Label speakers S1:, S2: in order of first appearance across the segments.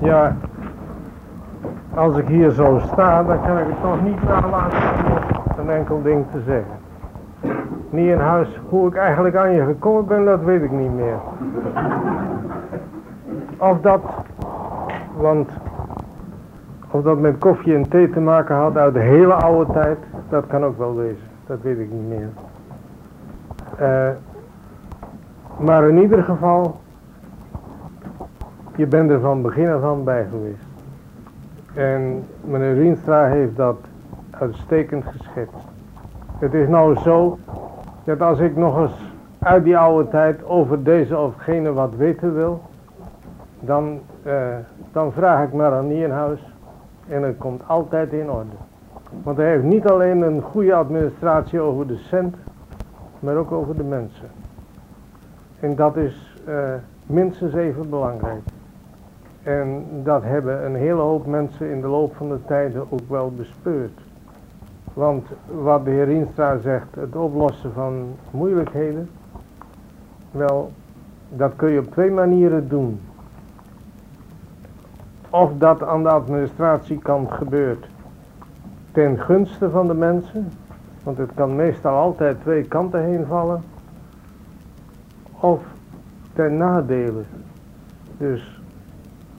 S1: Ja, als ik hier zo sta, dan kan ik het toch niet nalaten om een enkel ding te zeggen. Niet in huis, hoe ik eigenlijk aan je gekomen ben, dat weet ik niet meer. Of dat, want of dat met koffie en thee te maken had uit de hele oude tijd, dat kan ook wel wezen. Dat weet ik niet meer. Uh, maar in ieder geval, je bent er van begin af aan bij geweest. En meneer Rienstra heeft dat uitstekend geschetst. Het is nou zo dat als ik nog eens uit die oude tijd over deze of gene wat weten wil, dan, uh, dan vraag ik maar aan Nienhuis en het komt altijd in orde. Want hij heeft niet alleen een goede administratie over de cent, maar ook over de mensen. En dat is uh, minstens even belangrijk. En dat hebben een hele hoop mensen in de loop van de tijden ook wel bespeurd. Want wat de heer Instra zegt, het oplossen van moeilijkheden, wel, dat kun je op twee manieren doen. Of dat aan de administratiekant gebeurt ten gunste van de mensen, want het kan meestal altijd twee kanten heen vallen, of ten nadele. Dus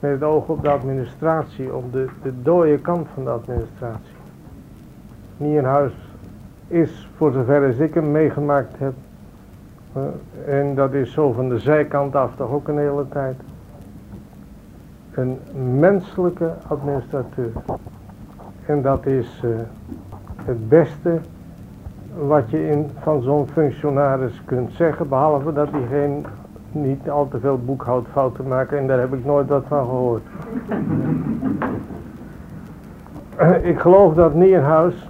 S1: met het oog op de administratie, op de, de dode kant van de administratie. Nienhuis is, voor zover als ik hem meegemaakt heb, uh, en dat is zo van de zijkant af toch ook een hele tijd, een menselijke administrateur. En dat is uh, het beste wat je in, van zo'n functionaris kunt zeggen, behalve dat hij geen, niet al te veel boekhoudfouten maakt en daar heb ik nooit wat van gehoord. ik geloof dat Nierhuis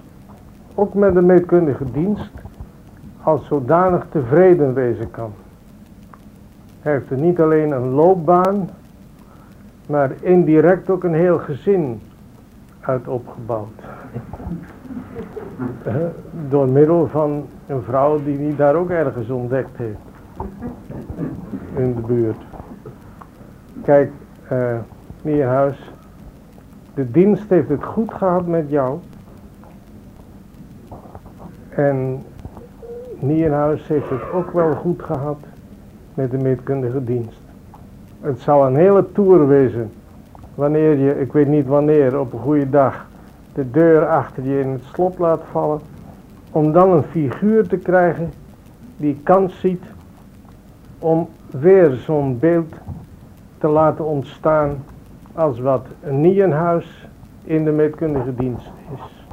S1: ook met de meetkundige dienst als zodanig tevreden wezen kan. Hij heeft er niet alleen een loopbaan, maar indirect ook een heel gezin uit opgebouwd. Door middel van een vrouw die hij daar ook ergens ontdekt heeft. In de buurt. Kijk, uh, Nierhuis, de dienst heeft het goed gehad met jou. En Nierhuis heeft het ook wel goed gehad met de meetkundige dienst. Het zal een hele tour wezen wanneer je, ik weet niet wanneer, op een goede dag de deur achter je in het slot laat vallen, om dan een figuur te krijgen die kans ziet om weer zo'n beeld te laten ontstaan als wat een Nienhuis in de meetkundige dienst is.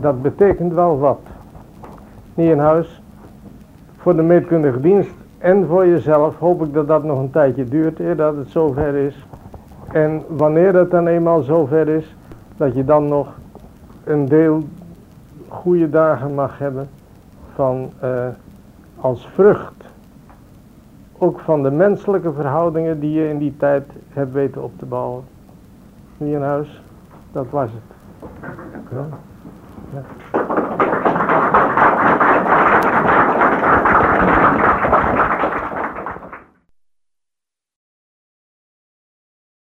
S1: Dat betekent wel wat. Nienhuis, voor de meetkundige dienst en voor jezelf hoop ik dat dat nog een tijdje duurt eer dat het zover is. En wanneer het dan eenmaal zover is, dat je dan nog een deel goede dagen mag hebben van uh, als vrucht. Ook van de menselijke verhoudingen die je in die tijd hebt weten op te bouwen. Niet in huis, dat was het. Ja.